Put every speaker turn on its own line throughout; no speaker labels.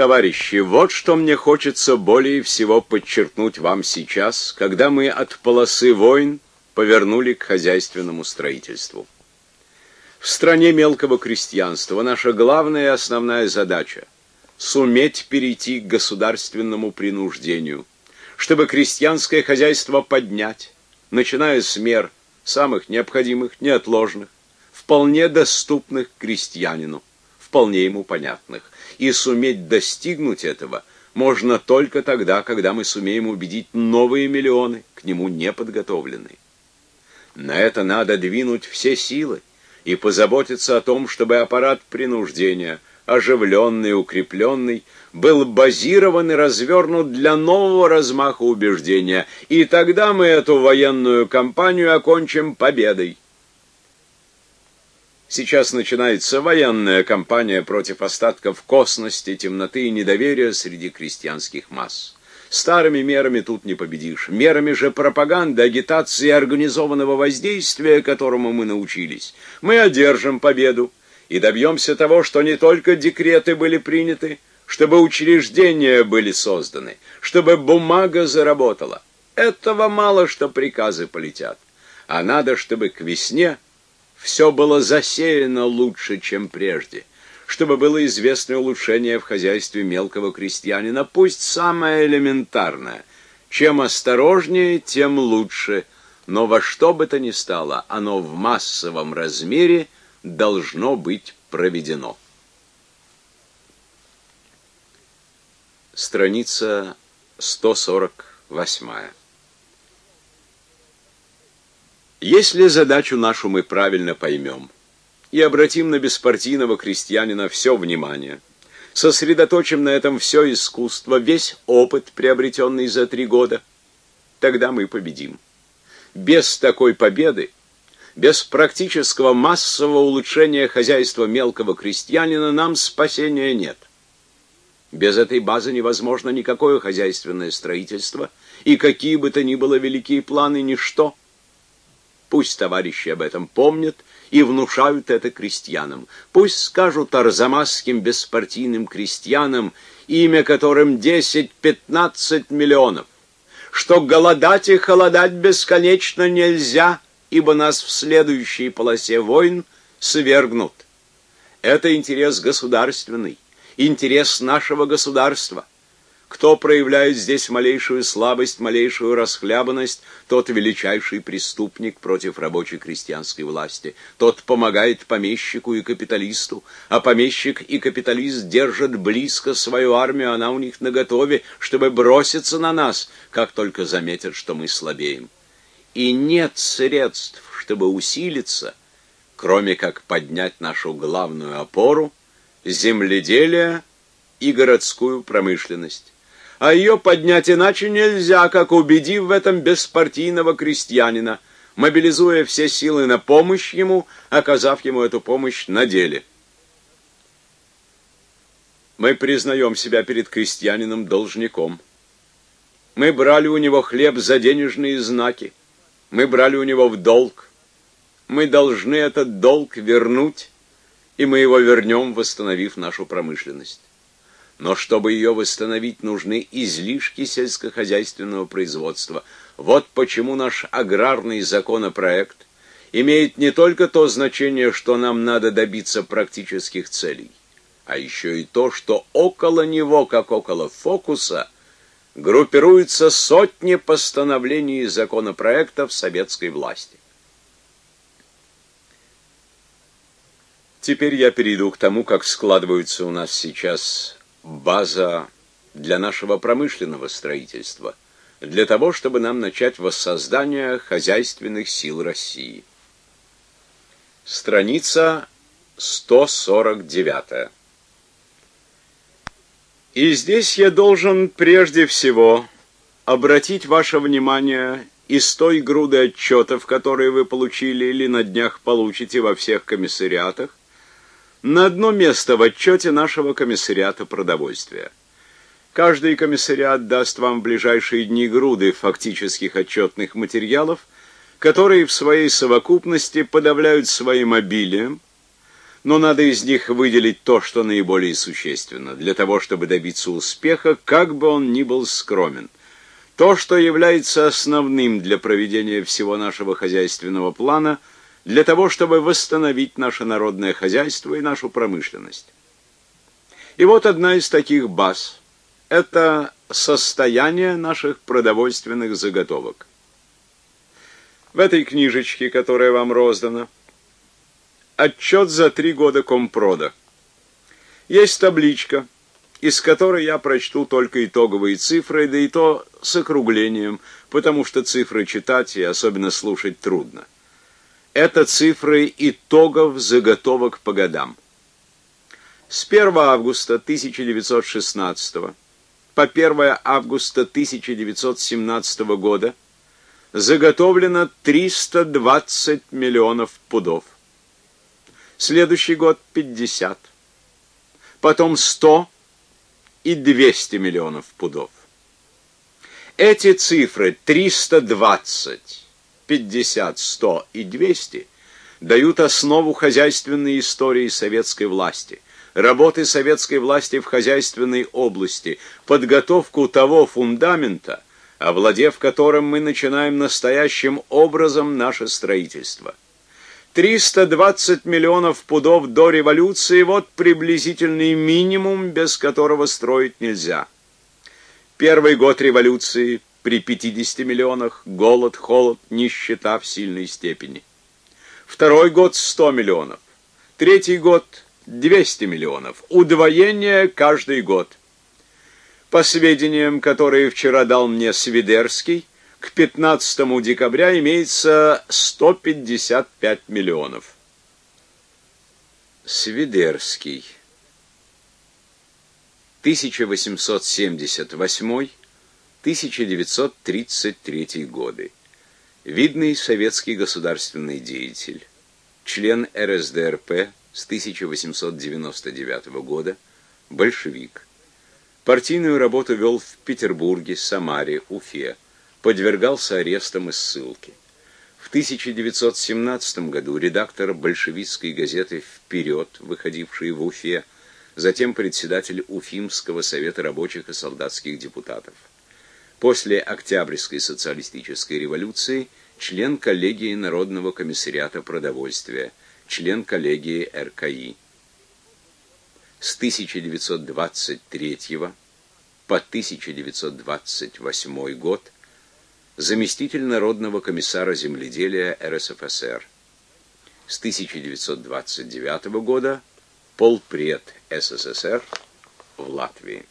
Товарищи, вот что мне хочется более всего подчеркнуть вам сейчас, когда мы от полосы войн повернули к хозяйственному строительству. В стране мелкого крестьянства наша главная и основная задача суметь перейти к государственному принуждению, чтобы крестьянское хозяйство поднять, начиная с мер самых необходимых, неотложных, вполне доступных крестьянину, вполне ему понятных. И суметь достигнуть этого можно только тогда, когда мы сумеем убедить новые миллионы, к нему неподготовленные. На это надо двинуть все силы и позаботиться о том, чтобы аппарат принуждения, оживленный, укрепленный, был базирован и развернут для нового размаха убеждения, и тогда мы эту военную кампанию окончим победой. Сейчас начинается военная кампания против остатков косности, темноты и недоверия среди крестьянских масс. Старыми мерами тут не победишь. Мерами же пропаганды, агитации и организованного воздействия, которому мы научились, мы одержим победу и добьемся того, что не только декреты были приняты, чтобы учреждения были созданы, чтобы бумага заработала. Этого мало, что приказы полетят. А надо, чтобы к весне все было засеяно лучше, чем прежде, чтобы было известно улучшение в хозяйстве мелкого крестьянина, пусть самое элементарное. Чем осторожнее, тем лучше, но во что бы то ни стало, оно в массовом размере должно быть проведено. Страница 148. Если задачу нашу мы правильно поймем и обратим на беспартийного крестьянина все внимание, сосредоточим на этом все искусство, весь опыт, приобретенный за три года, тогда мы победим. Без такой победы, без практического массового улучшения хозяйства мелкого крестьянина нам спасения нет. Без этой базы невозможно никакое хозяйственное строительство, и какие бы то ни было великие планы, ничто. Пусть товарищи об этом помнят и внушают это крестьянам. Пусть скажут арзамасским беспартийным крестьянам, имя которым 10-15 миллионов, что голодать и холодать бесконечно нельзя, ибо нас в следующей полосе войн свергнут. Это интерес государственный, интерес нашего государства. Кто проявляет здесь малейшую слабость, малейшую расхлябанность, тот величайший преступник против рабочей крестьянской власти. Тот помогает помещику и капиталисту, а помещик и капиталист держат близко свою армию, она у них наготове, чтобы броситься на нас, как только заметят, что мы слабеем. И нет средств, чтобы усилиться, кроме как поднять нашу главную опору земледелие и городскую промышленность а ее поднять иначе нельзя, как убедив в этом беспартийного крестьянина, мобилизуя все силы на помощь ему, оказав ему эту помощь на деле. Мы признаем себя перед крестьянином должником. Мы брали у него хлеб за денежные знаки. Мы брали у него в долг. Мы должны этот долг вернуть, и мы его вернем, восстановив нашу промышленность. Но чтобы ее восстановить, нужны излишки сельскохозяйственного производства. Вот почему наш аграрный законопроект имеет не только то значение, что нам надо добиться практических целей, а еще и то, что около него, как около фокуса, группируются сотни постановлений и законопроектов советской власти. Теперь я перейду к тому, как складываются у нас сейчас база для нашего промышленного строительства, для того, чтобы нам начать воссоздание хозяйственных сил России. Страница 149. И здесь я должен прежде всего обратить ваше внимание из той груды отчетов, которые вы получили или на днях получите во всех комиссариатах, на одно место в отчете нашего комиссариата продовольствия. Каждый комиссариат даст вам в ближайшие дни груды фактических отчетных материалов, которые в своей совокупности подавляют своим обилием, но надо из них выделить то, что наиболее существенно, для того, чтобы добиться успеха, как бы он ни был скромен. То, что является основным для проведения всего нашего хозяйственного плана, для того, чтобы восстановить наше народное хозяйство и нашу промышленность. И вот одна из таких баз – это состояние наших продовольственных заготовок. В этой книжечке, которая вам роздана, отчет за три года компрода. Есть табличка, из которой я прочту только итоговые цифры, да и то с округлением, потому что цифры читать и особенно слушать трудно. Это цифры итогов заготовок по годам. С 1 августа 1916 по 1 августа 1917 года заготовлено 320 миллионов пудов следующий год 50, потом 100 и 200 миллионов пудов. Эти цифры 320, 50, 100 и 200 дают основу хозяйственной истории советской власти, работы советской власти в хозяйственной области, подготовку того фундамента, овладев которым мы начинаем настоящим образом наше строительство. 320 миллионов пудов до революции – вот приблизительный минимум, без которого строить нельзя. Первый год революции при 50 миллионах – голод, холод, нищета в сильной степени. Второй год – 100 миллионов. Третий год – 200 миллионов. Удвоение каждый год. По сведениям, которые вчера дал мне Свидерский, к 15 декабря имеется 155 миллионов. Свидерский 1878-1933 годы. Видный советский государственный деятель, член РСДРП с 1899 года, большевик. Партийную работу вел в Петербурге, Самаре, Уфе подвергался арестам и ссылке. В 1917 году редактор большевистской газеты «Вперед», выходивший в Уфе, затем председатель Уфимского совета рабочих и солдатских депутатов. После Октябрьской социалистической революции член коллегии Народного комиссариата продовольствия, член коллегии РКИ. С 1923 по 1928 год заместитель Народного комиссара земледелия РСФСР. С 1929 года полпред СССР в Латвии.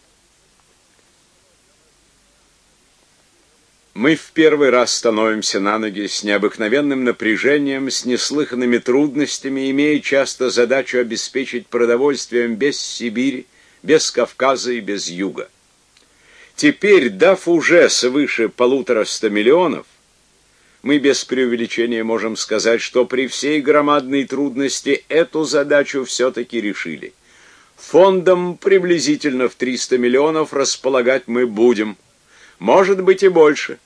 Мы в первый раз становимся на ноги с необыкновенным напряжением, с неслыханными трудностями, имея часто задачу обеспечить продовольствием без Сибири, без Кавказа и без Юга. Теперь, дав уже свыше полутораста миллионов, мы без преувеличения можем сказать, что при всей громадной трудности эту задачу все-таки решили. Фондом приблизительно в 300 миллионов располагать мы будем, может быть и больше.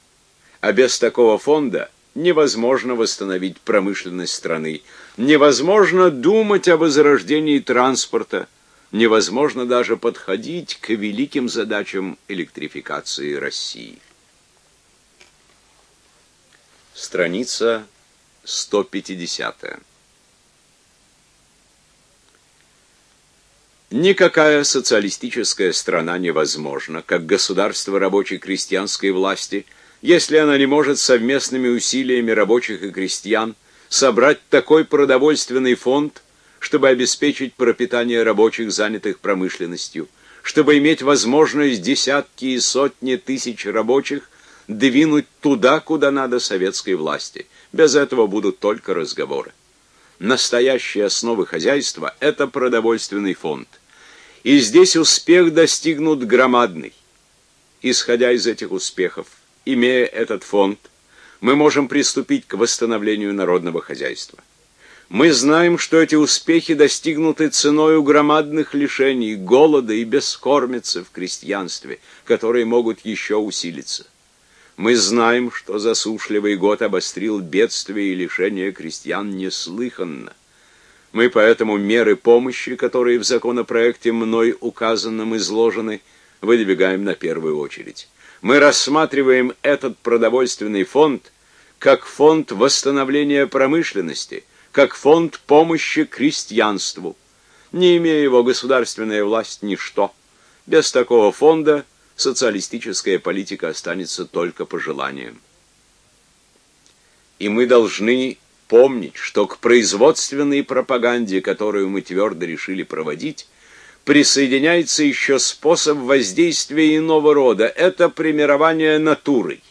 А без такого фонда невозможно восстановить промышленность страны, невозможно думать о возрождении транспорта, невозможно даже подходить к великим задачам электрификации России. Страница 150. Никакая социалистическая страна невозможна, как государство рабочей крестьянской власти, если она не может совместными усилиями рабочих и крестьян собрать такой продовольственный фонд, чтобы обеспечить пропитание рабочих, занятых промышленностью, чтобы иметь возможность десятки и сотни тысяч рабочих двинуть туда, куда надо советской власти. Без этого будут только разговоры. Настоящие основы хозяйства – это продовольственный фонд. И здесь успех достигнут громадный. Исходя из этих успехов, имея этот фонд, мы можем приступить к восстановлению народного хозяйства. Мы знаем, что эти успехи достигнуты ценой громадных лишений, голода и бескормицы в крестьянстве, которые могут еще усилиться. Мы знаем, что засушливый год обострил бедствие и лишения крестьян неслыханно. Мы поэтому меры помощи, которые в законопроекте мной указанном изложены, выдвигаем на первую очередь. Мы рассматриваем этот продовольственный фонд как фонд восстановления промышленности, как фонд помощи крестьянству. Не имея его государственная власть ничто. Без такого фонда социалистическая политика останется только пожеланием. И мы должны помнить, что к производственной пропаганде, которую мы твердо решили проводить, присоединяется еще способ воздействия иного рода это премирование натурой.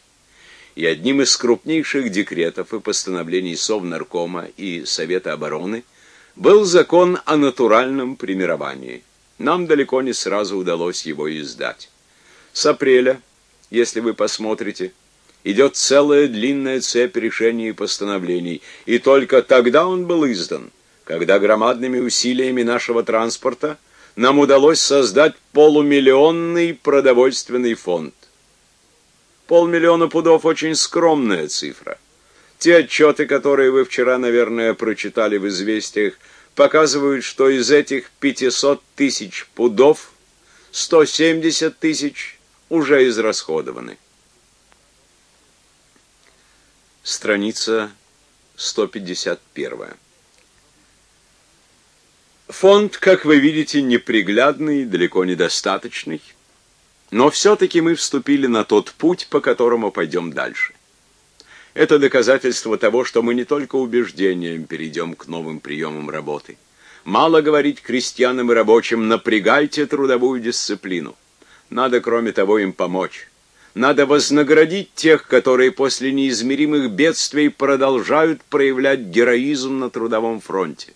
И одним из крупнейших декретов и постановлений Совнаркома и Совета обороны был закон о натуральном премировании. Нам далеко не сразу удалось его издать. С апреля, если вы посмотрите, идет целая длинная цепь решений и постановлений, и только тогда он был издан, когда громадными усилиями нашего транспорта нам удалось создать полумиллионный продовольственный фонд. Полмиллиона пудов очень скромная цифра. Те отчеты, которые вы вчера, наверное, прочитали в известиях, показывают, что из этих 500 тысяч пудов 170 тысяч уже израсходованы. Страница 151. Фонд, как вы видите, неприглядный, далеко недостаточный, но все-таки мы вступили на тот путь, по которому пойдем дальше. Это доказательство того, что мы не только убеждением перейдем к новым приемам работы. Мало говорить крестьянам и рабочим «напрягайте трудовую дисциплину». Надо, кроме того, им помочь. Надо вознаградить тех, которые после неизмеримых бедствий продолжают проявлять героизм на трудовом фронте.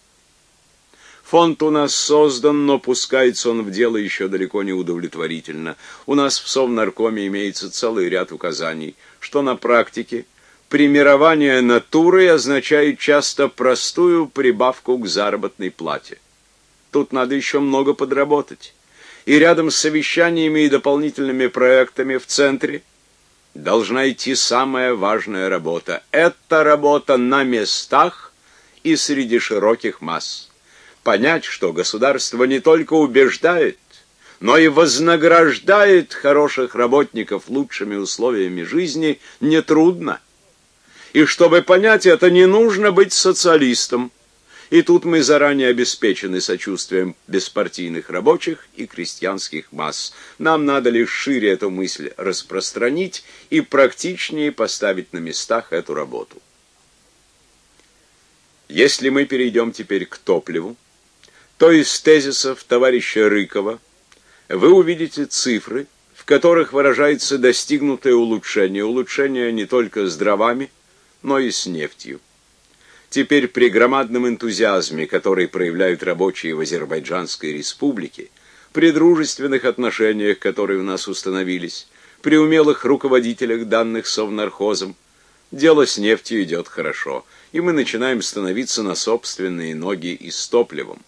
Фонд у нас создан, но пускается он в дело еще далеко не удовлетворительно. У нас в Совнаркоме имеется целый ряд указаний, что на практике премирование натурой означает часто простую прибавку к заработной плате. Тут надо еще много подработать и рядом с совещаниями и дополнительными проектами в центре должна идти самая важная работа. Это работа на местах и среди широких масс. Понять, что государство не только убеждает, но и вознаграждает хороших работников лучшими условиями жизни, нетрудно. И чтобы понять это, не нужно быть социалистом. И тут мы заранее обеспечены сочувствием беспартийных рабочих и крестьянских масс. Нам надо лишь шире эту мысль распространить и практичнее поставить на местах эту работу. Если мы перейдем теперь к топливу, то из тезисов товарища Рыкова вы увидите цифры, в которых выражается достигнутое улучшение, улучшение не только с дровами, но и с нефтью. Теперь при громадном энтузиазме, который проявляют рабочие в Азербайджанской республике, при дружественных отношениях, которые у нас установились, при умелых руководителях данных совнархозом, дело с нефтью идет хорошо, и мы начинаем становиться на собственные ноги и с топливом.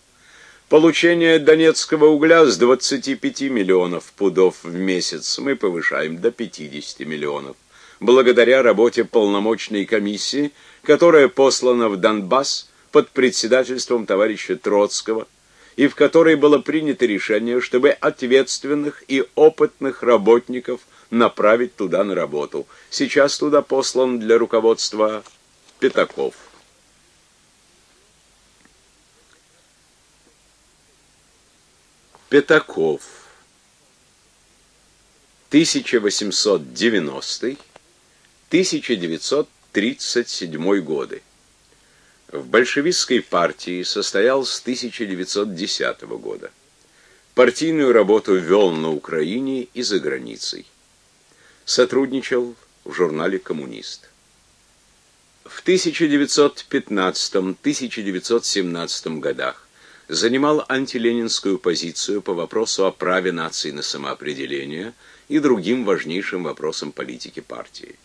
Получение донецкого угля с 25 миллионов пудов в месяц мы повышаем до 50 миллионов. Благодаря работе полномочной комиссии – которая послана в Донбасс под председательством товарища Троцкого, и в которой было принято решение, чтобы ответственных и опытных работников направить туда на работу. Сейчас туда послан для руководства Пятаков. Пятаков 1890 1900 1937 годы. В большевистской партии состоял с 1910 года. Партийную работу вел на Украине и за границей. Сотрудничал в журнале «Коммунист». В 1915-1917 годах занимал антиленинскую позицию по вопросу о праве нации на самоопределение и другим важнейшим вопросам политики партии.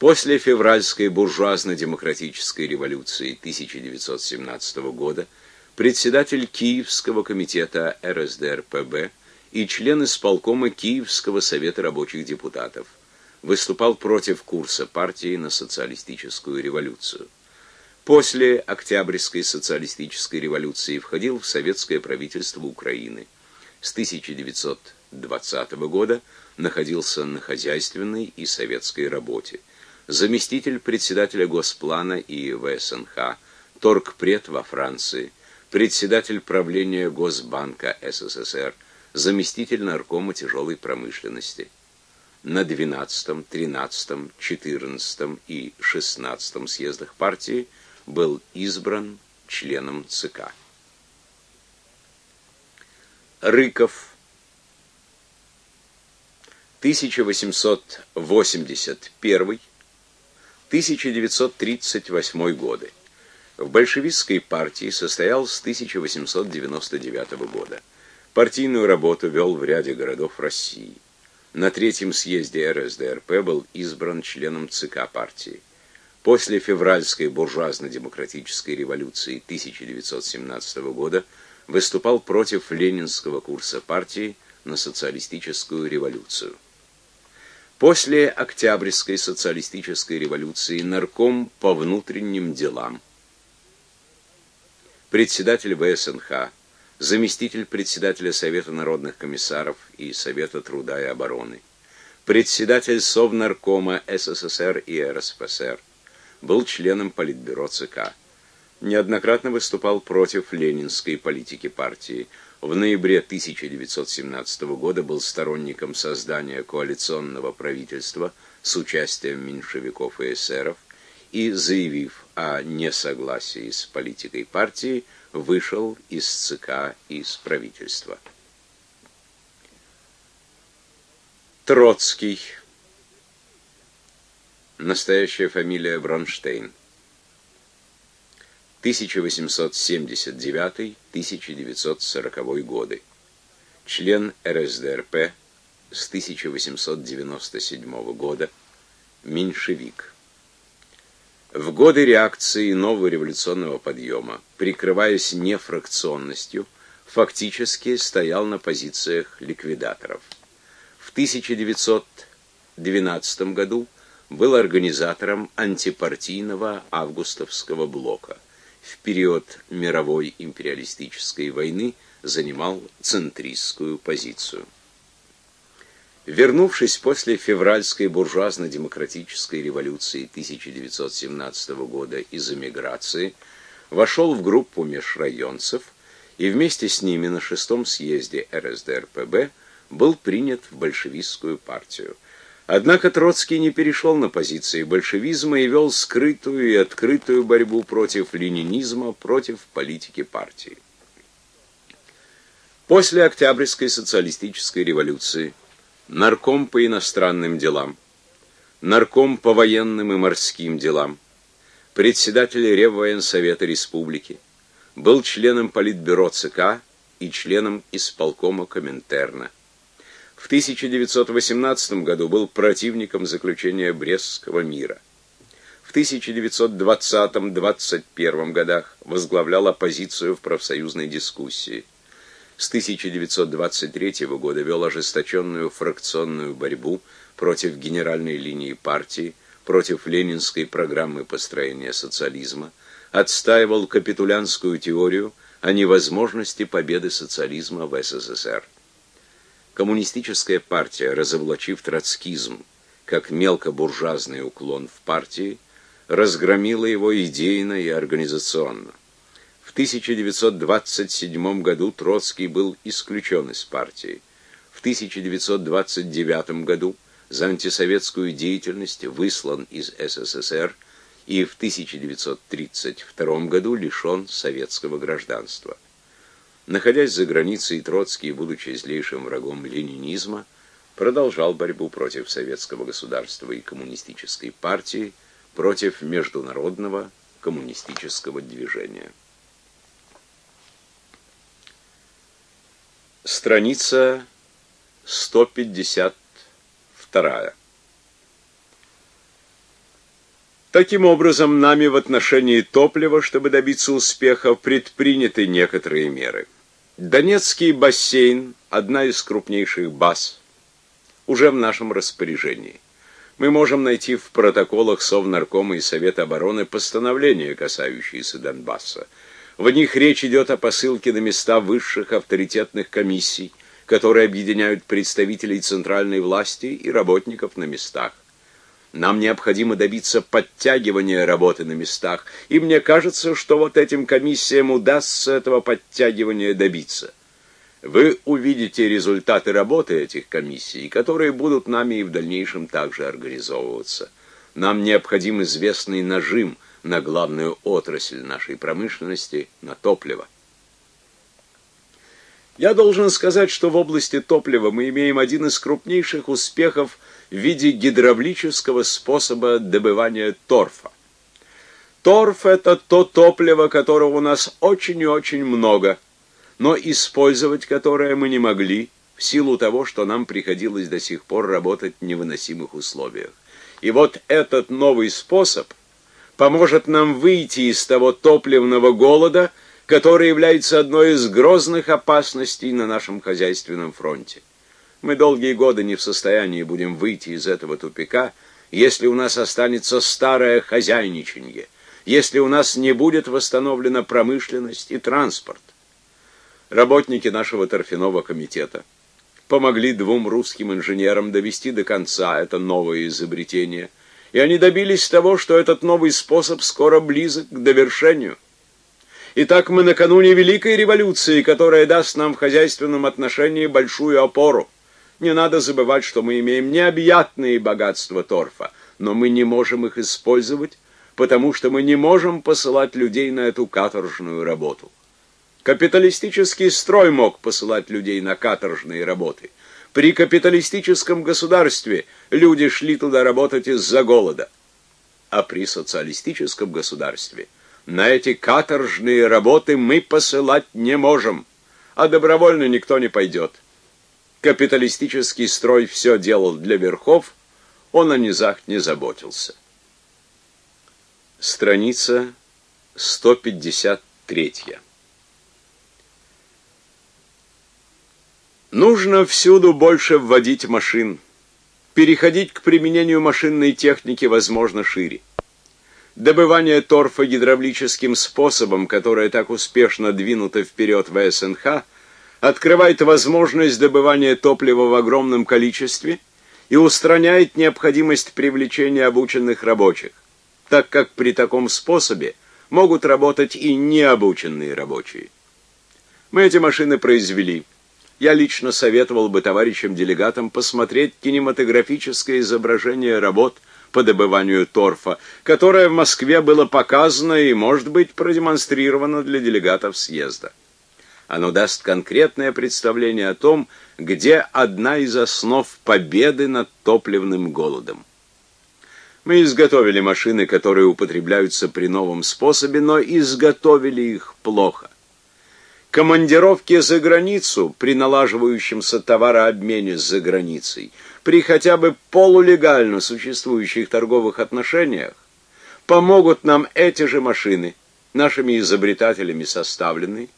После февральской буржуазно-демократической революции 1917 года председатель Киевского комитета РСДРПб и член исполкома Киевского совета рабочих депутатов выступал против курса партии на социалистическую революцию. После Октябрьской социалистической революции входил в советское правительство Украины. С 1920 года находился на хозяйственной и советской работе. Заместитель председателя Госплана и ВСНХ, торгпред во Франции, председатель правления Госбанка СССР, заместитель наркома тяжелой промышленности. На 12, 13, 14 и 16 съездах партии был избран членом ЦК. Рыков 1881-1938 годы. В большевистской партии состоял с 1899 года. Партийную работу вел в ряде городов России. На третьем съезде РСДРП был избран членом ЦК партии. После февральской буржуазно-демократической революции 1917 года выступал против ленинского курса партии на социалистическую революцию. После Октябрьской социалистической революции нарком по внутренним делам, председатель ВСНХ, заместитель председателя Совета народных комиссаров и Совета труда и обороны, председатель Совнаркома СССР и РСФСР, был членом Политбюро ЦК. Неоднократно выступал против ленинской политики партии. В ноябре 1917 года был сторонником создания коалиционного правительства с участием меньшевиков и эсеров и, заявив о несогласии с политикой партии, вышел из ЦК и из правительства. Троцкий Настоящая фамилия Бронштейн. 1879-1940 годы. Член РСДРП с 1897 года. Меньшевик. В годы реакции нового революционного подъема, прикрываясь нефракционностью, фактически стоял на позициях ликвидаторов. В 1912 году был организатором антипартийного августовского блока. В период мировой империалистической войны занимал центристскую позицию. Вернувшись после февральской буржуазно-демократической революции 1917 года из эмиграции, вошел в группу межрайонцев и вместе с ними на шестом съезде РСДРПб был принят в большевистскую партию. Однако Троцкий не перешел на позиции большевизма и вел скрытую и открытую борьбу против ленинизма, против политики партии. После Октябрьской социалистической революции нарком по иностранным делам, нарком по военным и морским делам, председатель Реввоенсовета Республики, был членом Политбюро ЦК и членом исполкома Коминтерна. В 1918 году был противником заключения Брестского мира. В 1920-21 годах возглавлял оппозицию в профсоюзной дискуссии. С 1923 года вел ожесточенную фракционную борьбу против генеральной линии партии, против ленинской программы построения социализма, отстаивал капитулянскую теорию о невозможности победы социализма в СССР. Коммунистическая партия, разоблачив троцкизм как мелкобуржуазный уклон в партии, разгромила его идейно и организационно. В 1927 году Троцкий был исключен из партии. В 1929 году за антисоветскую деятельность выслан из СССР и в 1932 году лишен советского гражданства. Находясь за границей, Троцкий, будучи злейшим врагом ленинизма, продолжал борьбу против советского государства и коммунистической партии, против международного коммунистического движения. Страница 152. Таким образом, нами в отношении топлива, чтобы добиться успеха, предприняты некоторые меры. Донецкий бассейн, одна из крупнейших баз, уже в нашем распоряжении. Мы можем найти в протоколах Совнаркома и Совета обороны постановления, касающиеся Донбасса. В них речь идет о посылке на места высших авторитетных комиссий, которые объединяют представителей центральной власти и работников на местах. Нам необходимо добиться подтягивания работы на местах, и мне кажется, что вот этим комиссиям удастся этого подтягивания добиться. Вы увидите результаты работы этих комиссий, которые будут нами и в дальнейшем также организовываться. Нам необходим известный нажим на главную отрасль нашей промышленности, на топливо. Я должен сказать, что в области топлива мы имеем один из крупнейших успехов в виде гидравлического способа добывания торфа. Торф – это то топливо, которого у нас очень и очень много, но использовать которое мы не могли в силу того, что нам приходилось до сих пор работать в невыносимых условиях. И вот этот новый способ поможет нам выйти из того топливного голода, который является одной из грозных опасностей на нашем хозяйственном фронте. Мы долгие годы не в состоянии будем выйти из этого тупика, если у нас останется старое хозяйничанье, если у нас не будет восстановлена промышленность и транспорт. Работники нашего торфяного комитета помогли двум русским инженерам довести до конца это новое изобретение, и они добились того, что этот новый способ скоро близок к довершению. Итак, мы накануне Великой революции, которая даст нам в хозяйственном отношении большую опору. Не надо забывать, что мы имеем необъятные богатства торфа, но мы не можем их использовать, потому что мы не можем посылать людей на эту каторжную работу. Капиталистический строй мог посылать людей на каторжные работы. При капиталистическом государстве люди шли туда работать из-за голода. А при социалистическом государстве на эти каторжные работы мы посылать не можем, а добровольно никто не пойдет. Капиталистический строй все делал для верхов, он о низах не заботился. Страница 153. Нужно всюду больше вводить машин. Переходить к применению машинной техники возможно шире. Добывание торфа гидравлическим способом, которое так успешно двинуто вперед в СНХ, открывает возможность добывания топлива в огромном количестве и устраняет необходимость привлечения обученных рабочих, так как при таком способе могут работать и необученные рабочие. Мы эти машины произвели. Я лично советовал бы товарищам-делегатам посмотреть кинематографическое изображение работ по добыванию торфа, которое в Москве было показано и, может быть, продемонстрировано для делегатов съезда. Оно даст конкретное представление о том, где одна из основ победы над топливным голодом. Мы изготовили машины, которые употребляются при новом способе, но изготовили их плохо. Командировки за границу при налаживающемся товарообмене за границей, при хотя бы полулегально существующих торговых отношениях, помогут нам эти же машины, нашими изобретателями составленные,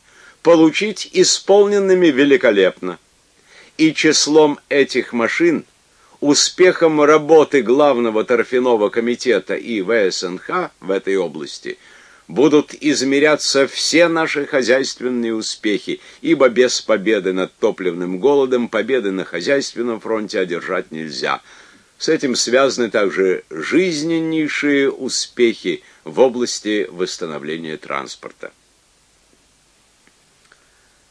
получить исполненными великолепно. И числом этих машин, успехом работы главного торфяного комитета и ВСНХ в этой области будут измеряться все наши хозяйственные успехи, ибо без победы над топливным голодом победы на хозяйственном фронте одержать нельзя. С этим связаны также жизненнейшие успехи в области восстановления транспорта.